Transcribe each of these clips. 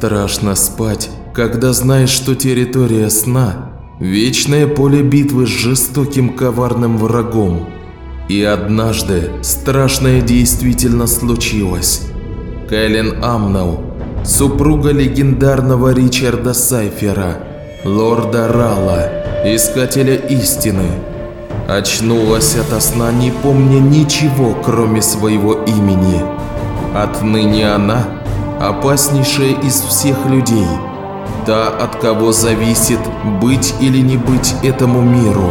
Страшно спать, когда знаешь, что территория сна – вечное поле битвы с жестоким коварным врагом. И однажды страшное действительно случилось. Кэлен Амнау, супруга легендарного Ричарда Сайфера, лорда Рала, искателя истины, очнулась ото сна, не помня ничего, кроме своего имени. Отныне она – опаснейшая из всех людей, та, от кого зависит быть или не быть этому миру.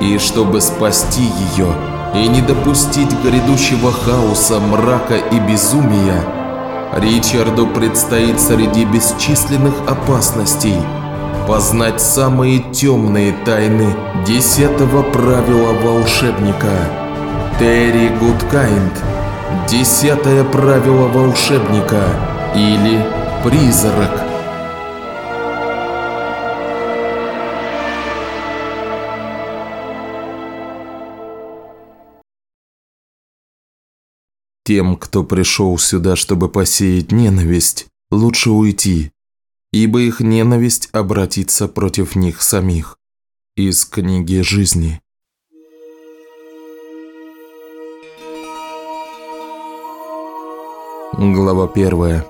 И чтобы спасти ее – и не допустить грядущего хаоса, мрака и безумия, Ричарду предстоит среди бесчисленных опасностей познать самые темные тайны десятого правила волшебника. Терри Гудкайнд. Десятое правило волшебника или призрак. Тем, кто пришел сюда, чтобы посеять ненависть, лучше уйти, ибо их ненависть обратится против них самих. Из книги жизни. Глава первая.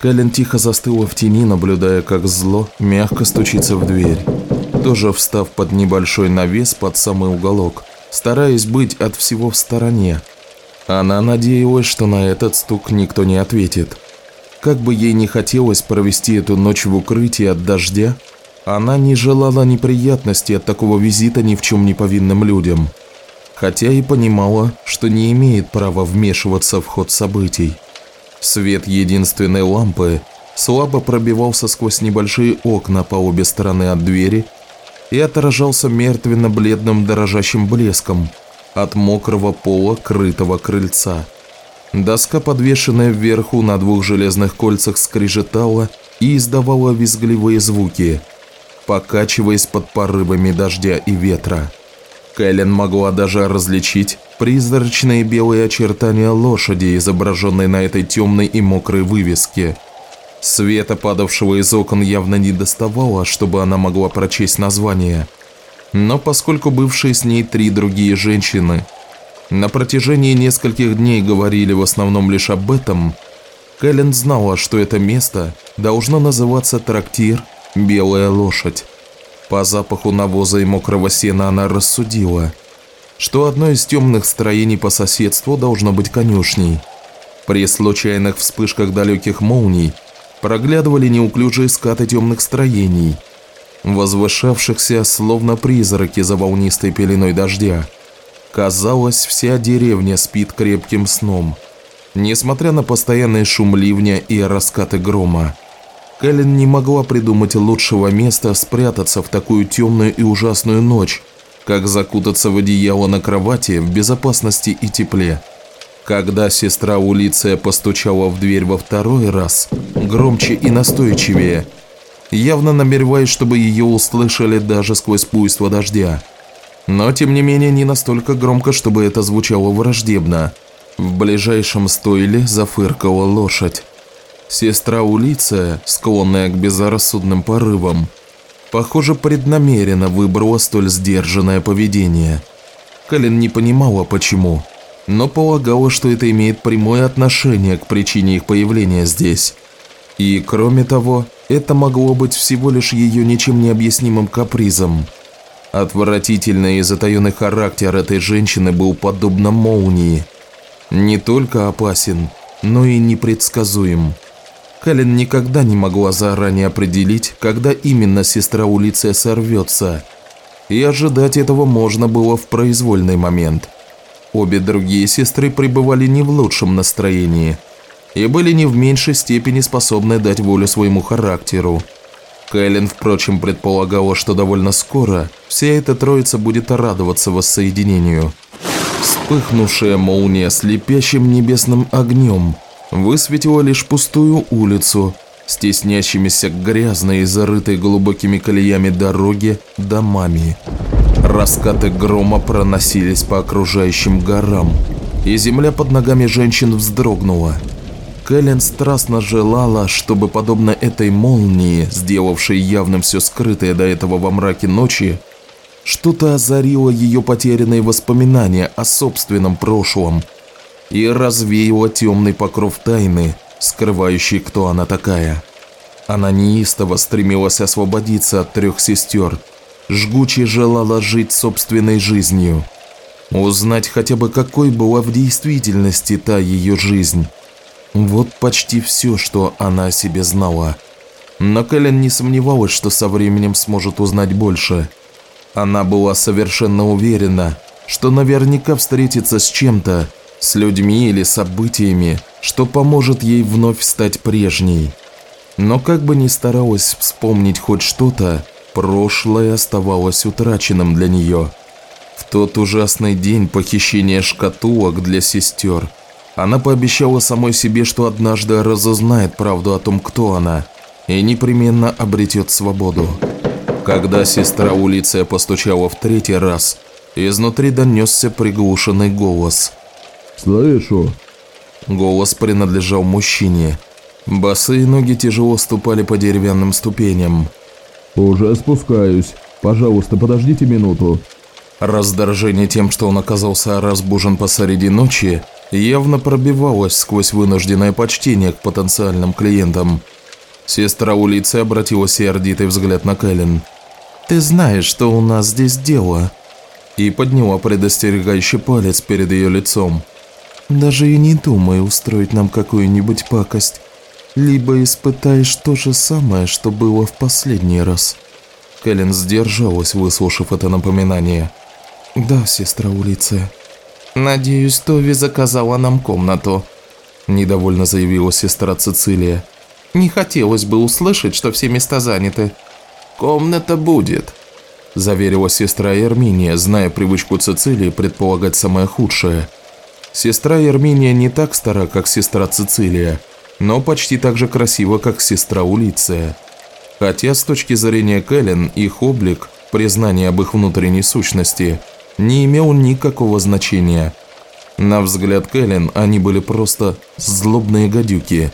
Кэлен тихо застыла в тени, наблюдая, как зло мягко стучится в дверь. Тоже встав под небольшой навес под самый уголок, стараясь быть от всего в стороне. Она надеялась, что на этот стук никто не ответит. Как бы ей не хотелось провести эту ночь в укрытии от дождя, она не желала неприятностей от такого визита ни в чем не повинным людям. Хотя и понимала, что не имеет права вмешиваться в ход событий. Свет единственной лампы слабо пробивался сквозь небольшие окна по обе стороны от двери и отражался мертвенно-бледным дорожащим блеском от мокрого пола крытого крыльца. Доска, подвешенная вверху на двух железных кольцах, скрежетала и издавала визгливые звуки, покачиваясь под порывами дождя и ветра. Кэлен могла даже различить призрачные белые очертания лошади, изображенной на этой темной и мокрой вывеске. Света, падавшего из окон, явно не доставало, чтобы она могла прочесть название. Но поскольку бывшие с ней три другие женщины на протяжении нескольких дней говорили в основном лишь об этом, Кэлен знала, что это место должно называться трактир «Белая лошадь». По запаху навоза и мокрого сена она рассудила – что одно из темных строений по соседству должно быть конюшней. При случайных вспышках далеких молний проглядывали неуклюжие скаты темных строений, возвышавшихся словно призраки за волнистой пеленой дождя. Казалось, вся деревня спит крепким сном, несмотря на постоянный шум ливня и раскаты грома. Кэлен не могла придумать лучшего места спрятаться в такую темную и ужасную ночь, как закутаться в одеяло на кровати в безопасности и тепле. Когда сестра Улиция постучала в дверь во второй раз, громче и настойчивее, явно намереваясь, чтобы ее услышали даже сквозь буйство дождя. Но, тем не менее, не настолько громко, чтобы это звучало враждебно. В ближайшем стойле зафыркала лошадь. Сестра Улиция, склонная к безрассудным порывам, Похоже, преднамеренно выбрала столь сдержанное поведение. Кэлен не понимала, почему, но полагала, что это имеет прямое отношение к причине их появления здесь. И, кроме того, это могло быть всего лишь ее ничем не объяснимым капризом. Отвратительный и затаенный характер этой женщины был подобно молнии. Не только опасен, но и непредсказуем. Кэлен никогда не могла заранее определить, когда именно сестра Улиция сорвется, и ожидать этого можно было в произвольный момент. Обе другие сестры пребывали не в лучшем настроении и были не в меньшей степени способны дать волю своему характеру. Кэлен, впрочем, предполагала, что довольно скоро вся эта троица будет радоваться воссоединению. Вспыхнувшая молния слепящим небесным огнем – высветила лишь пустую улицу стеснящимися грязной и зарытой глубокими колеями дороги домами. Раскаты грома проносились по окружающим горам, и земля под ногами женщин вздрогнула. Кэлен страстно желала, чтобы, подобно этой молнии, сделавшей явным все скрытое до этого во мраке ночи, что-то озарило ее потерянные воспоминания о собственном прошлом и развеяло темный покров тайны, скрывающий, кто она такая. Она неистово стремилась освободиться от трех сестер, жгуче желала жить собственной жизнью, узнать хотя бы какой была в действительности та ее жизнь. Вот почти все, что она о себе знала. Но Кэлен не сомневалась, что со временем сможет узнать больше. Она была совершенно уверена, что наверняка встретится с чем-то, с людьми или событиями, что поможет ей вновь стать прежней. Но как бы ни старалась вспомнить хоть что-то, прошлое оставалось утраченным для нее. В тот ужасный день похищения шкатулок для сестер она пообещала самой себе, что однажды разузнает правду о том, кто она, и непременно обретет свободу. Когда сестра Улиция постучала в третий раз, изнутри донесся приглушенный голос. «Слышу!» Голос принадлежал мужчине. Босые ноги тяжело ступали по деревянным ступеням. «Уже спускаюсь. Пожалуйста, подождите минуту». Раздражение тем, что он оказался разбужен посреди ночи, явно пробивалось сквозь вынужденное почтение к потенциальным клиентам. Сестра улицы обратила сердитый взгляд на Кэлен. «Ты знаешь, что у нас здесь дело?» И подняла предостерегающий палец перед ее лицом. «Даже и не думай устроить нам какую-нибудь пакость. Либо испытаешь то же самое, что было в последний раз». Кэлен сдержалась, выслушав это напоминание. «Да, сестра улицы. Надеюсь, Тови заказала нам комнату», – недовольно заявила сестра Цицилия. «Не хотелось бы услышать, что все места заняты». «Комната будет», – заверила сестра Ерминия, зная привычку Цицилии предполагать самое худшее. Сестра Ерминия не так стара, как сестра Цицилия, но почти так же красива, как сестра Улиция. Хотя с точки зрения Кэлен их облик, признание об их внутренней сущности, не имел никакого значения. На взгляд Кэлен они были просто злобные гадюки.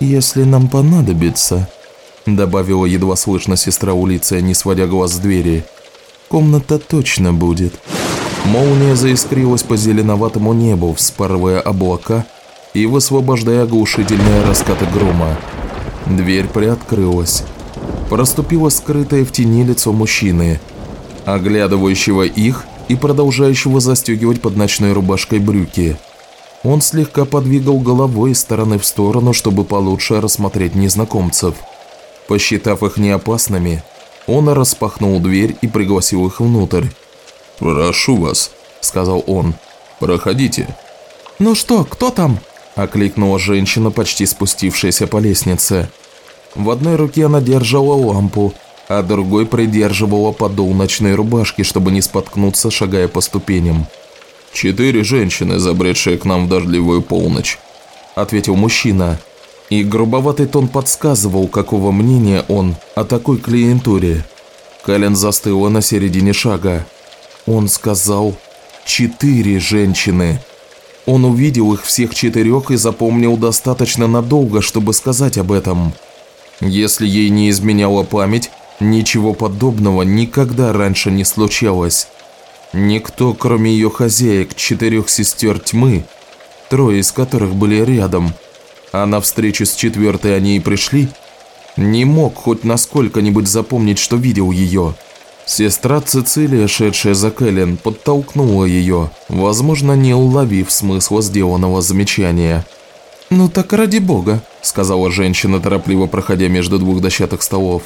«Если нам понадобится», – добавила едва слышно сестра Улиция, не сводя глаз с двери, – «комната точно будет». Молния заискрилась по зеленоватому небу, вспарывая облака и высвобождая оглушительные раскаты грома. Дверь приоткрылась. Проступило скрытое в тени лицо мужчины, оглядывающего их и продолжающего застегивать под ночной рубашкой брюки. Он слегка подвигал головой из стороны в сторону, чтобы получше рассмотреть незнакомцев. Посчитав их неопасными, он распахнул дверь и пригласил их внутрь. «Прошу вас», – сказал он. «Проходите». «Ну что, кто там?» – окликнула женщина, почти спустившаяся по лестнице. В одной руке она держала лампу, а другой придерживала подол ночной рубашки, чтобы не споткнуться, шагая по ступеням. «Четыре женщины, забредшие к нам в дождливую полночь», – ответил мужчина. И грубоватый тон подсказывал, какого мнения он о такой клиентуре. Кален застыла на середине шага. Он сказал «четыре женщины». Он увидел их всех четырех и запомнил достаточно надолго, чтобы сказать об этом. Если ей не изменяла память, ничего подобного никогда раньше не случалось. Никто, кроме ее хозяек, четырех сестер тьмы, трое из которых были рядом, а на встречу с четвертой они и пришли, не мог хоть насколько-нибудь запомнить, что видел ее. Сестра Цицилия, шедшая за Кэлен, подтолкнула ее, возможно, не уловив смысла сделанного замечания. «Ну так ради бога», – сказала женщина, торопливо проходя между двух дощатых столов.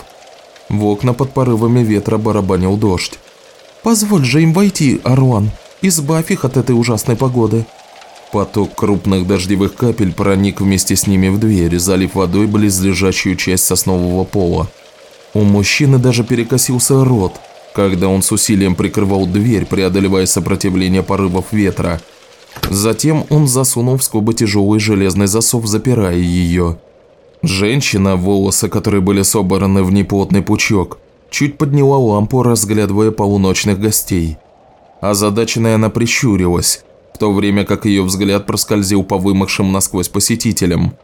В окна под порывами ветра барабанил дождь. «Позволь же им войти, Аруан, избавь их от этой ужасной погоды». Поток крупных дождевых капель проник вместе с ними в дверь, залив водой близлежащую часть соснового пола. У мужчины даже перекосился рот, когда он с усилием прикрывал дверь, преодолевая сопротивление порывов ветра. Затем он засунул в скобы тяжелый железный засов, запирая ее. Женщина, волосы которые были собраны в неплотный пучок, чуть подняла лампу, разглядывая полуночных гостей. Озадаченная она прищурилась, в то время как ее взгляд проскользил по вымахшим насквозь посетителям.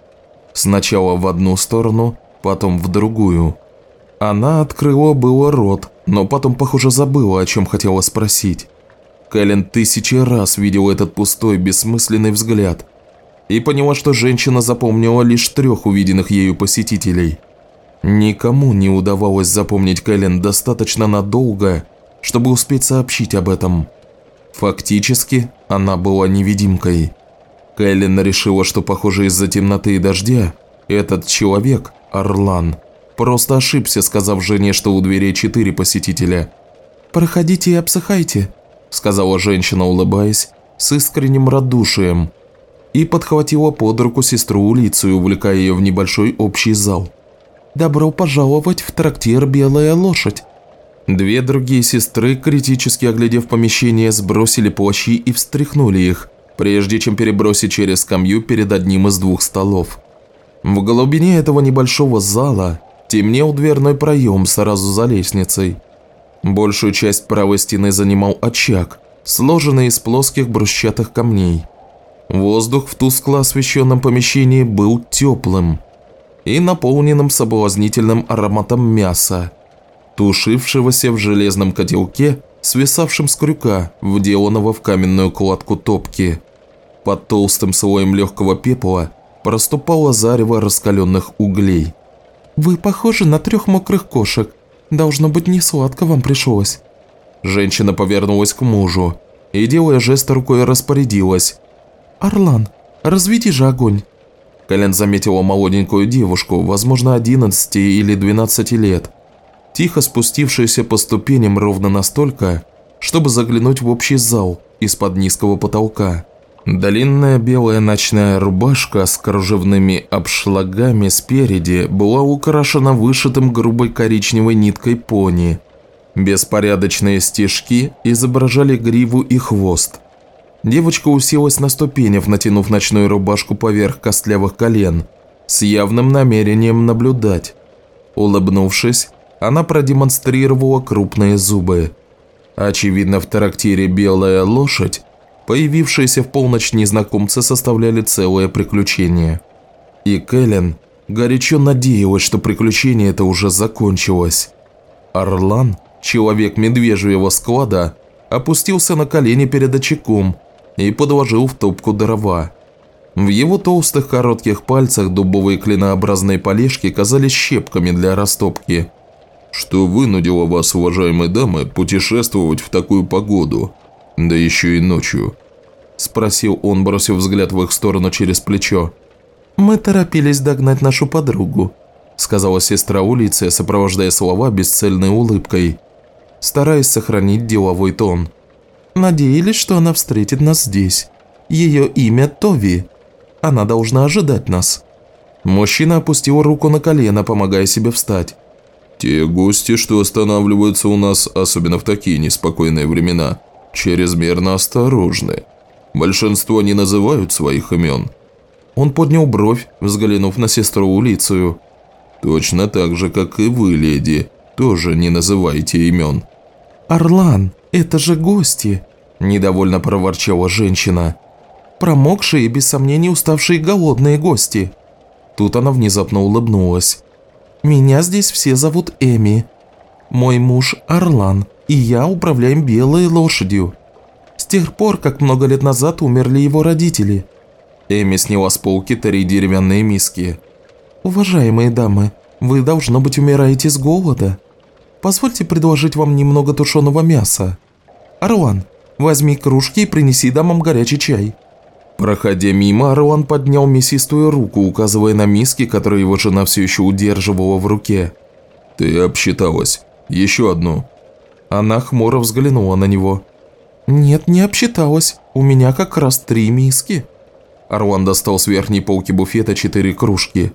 Сначала в одну сторону, потом в другую. Она открыла было рот, но потом, похоже, забыла, о чем хотела спросить. Кэлен тысячи раз видел этот пустой, бессмысленный взгляд и поняла, что женщина запомнила лишь трех увиденных ею посетителей. Никому не удавалось запомнить Кэлен достаточно надолго, чтобы успеть сообщить об этом. Фактически, она была невидимкой. Кэлен решила, что, похоже, из-за темноты и дождя, этот человек, Орлан, просто ошибся, сказав жене, что у дверей четыре посетителя. «Проходите и обсыхайте», – сказала женщина, улыбаясь, с искренним радушием, и подхватила под руку сестру Улицию, увлекая ее в небольшой общий зал. «Добро пожаловать в трактир «Белая лошадь». Две другие сестры, критически оглядев помещение, сбросили плащи и встряхнули их, прежде чем перебросить через скамью перед одним из двух столов. В глубине этого небольшого зала темнел дверной проем сразу за лестницей. Большую часть правой стены занимал очаг, сложенный из плоских брусчатых камней. Воздух в тускло освещенном помещении был теплым и наполненным соблазнительным ароматом мяса, тушившегося в железном котелке, свисавшем с крюка, вделанного в каменную кладку топки. Под толстым слоем легкого пепла проступало зарево раскаленных углей. «Вы похожи на трех мокрых кошек. Должно быть, не сладко вам пришлось». Женщина повернулась к мужу и, делая жест рукой, распорядилась. «Орлан, разведи же огонь!» Кэлен заметила молоденькую девушку, возможно, 11 или 12 лет, тихо спустившуюся по ступеням ровно настолько, чтобы заглянуть в общий зал из-под низкого потолка. Длинная белая ночная рубашка с кружевными обшлагами спереди была украшена вышитым грубой коричневой ниткой пони. Беспорядочные стежки изображали гриву и хвост. Девочка уселась на ступенях, натянув ночную рубашку поверх костлявых колен, с явным намерением наблюдать. Улыбнувшись, она продемонстрировала крупные зубы. Очевидно, в трактире «Белая лошадь» появившиеся в полночь незнакомцы составляли целое приключение. И Кэлен горячо надеялась, что приключение это уже закончилось. Орлан, человек медвежьего склада, опустился на колени перед очагом и подложил в топку дрова. В его толстых коротких пальцах дубовые клинообразные полежки казались щепками для растопки. «Что вынудило вас, уважаемые дамы, путешествовать в такую погоду? Да еще и ночью?» Спросил он, бросив взгляд в их сторону через плечо. «Мы торопились догнать нашу подругу», сказала сестра Улиция, сопровождая слова бесцельной улыбкой, стараясь сохранить деловой тон. Надеялись, что она встретит нас здесь. Ее имя Тови. Она должна ожидать нас». Мужчина опустил руку на колено, помогая себе встать. «Те гости, что останавливаются у нас, особенно в такие неспокойные времена, чрезмерно осторожны. Большинство не называют своих имен». Он поднял бровь, взглянув на сестру Улицию. «Точно так же, как и вы, леди, тоже не называйте имен». «Орлан, это же гости!» – недовольно проворчала женщина. «Промокшие и без сомнений уставшие голодные гости!» Тут она внезапно улыбнулась. «Меня здесь все зовут Эми. Мой муж Орлан, и я управляем белой лошадью. С тех пор, как много лет назад умерли его родители». Эми сняла с полки три деревянные миски. «Уважаемые дамы, вы, должно быть, умираете с голода. Позвольте предложить вам немного тушеного мяса. Аруан, возьми кружки и принеси дамам горячий чай». Проходя мимо, Аруан поднял мясистую руку, указывая на миски, которые его жена все еще удерживала в руке. «Ты обсчиталась. Еще одну». Она хмуро взглянула на него. «Нет, не обсчиталась. У меня как раз три миски». Аруан достал с верхней полки буфета четыре кружки.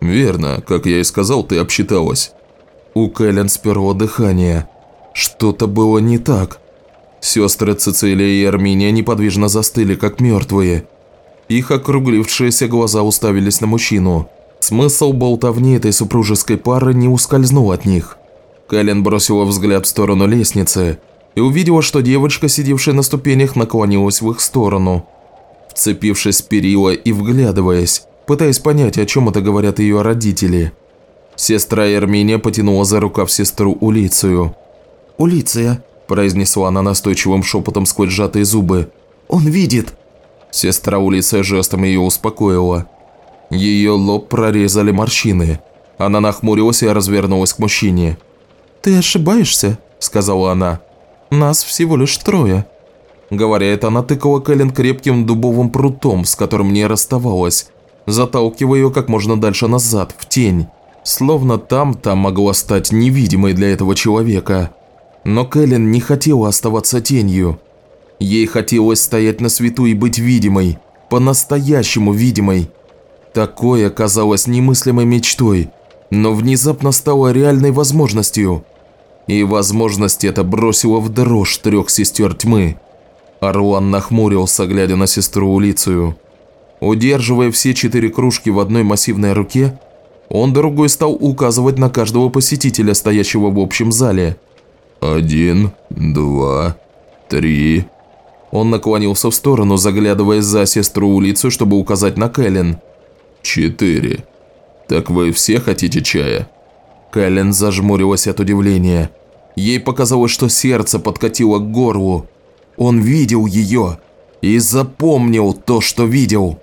«Верно, как я и сказал, ты обсчиталась». У Кэлен сперло дыхание. Что-то было не так. Сестры Цицилия и Арминия неподвижно застыли, как мертвые. Их округлившиеся глаза уставились на мужчину. Смысл болтовни этой супружеской пары не ускользнул от них. Кэлен бросила взгляд в сторону лестницы и увидела, что девочка, сидевшая на ступенях, наклонилась в их сторону. Вцепившись в перила и вглядываясь, пытаясь понять, о чем это говорят ее родители. Сестра Эрминия потянула за рукав сестру Улицию. «Улиция», – произнесла она настойчивым шепотом сквозь сжатые зубы. «Он видит!» Сестра Улиция жестом ее успокоила. Ее лоб прорезали морщины. Она нахмурилась и развернулась к мужчине. «Ты ошибаешься», – сказала она. «Нас всего лишь трое». Говоря это, она тыкала Кэлен крепким дубовым прутом, с которым не расставалась, заталкивая ее как можно дальше назад, в тень. Словно там-то могла стать невидимой для этого человека. Но Кэлен не хотела оставаться тенью. Ей хотелось стоять на свету и быть видимой, по-настоящему видимой. Такое казалось немыслимой мечтой, но внезапно стало реальной возможностью. И возможность эта бросила в дрожь трех сестер тьмы. Орлан нахмурился, глядя на сестру Улицию. Удерживая все четыре кружки в одной массивной руке, он другой стал указывать на каждого посетителя, стоящего в общем зале. «Один, два, три...» Он наклонился в сторону, заглядывая за сестру Улицу, чтобы указать на Кэлен. «Четыре. Так вы все хотите чая?» Кэлен зажмурилась от удивления. Ей показалось, что сердце подкатило к горлу. Он видел ее и запомнил то, что видел.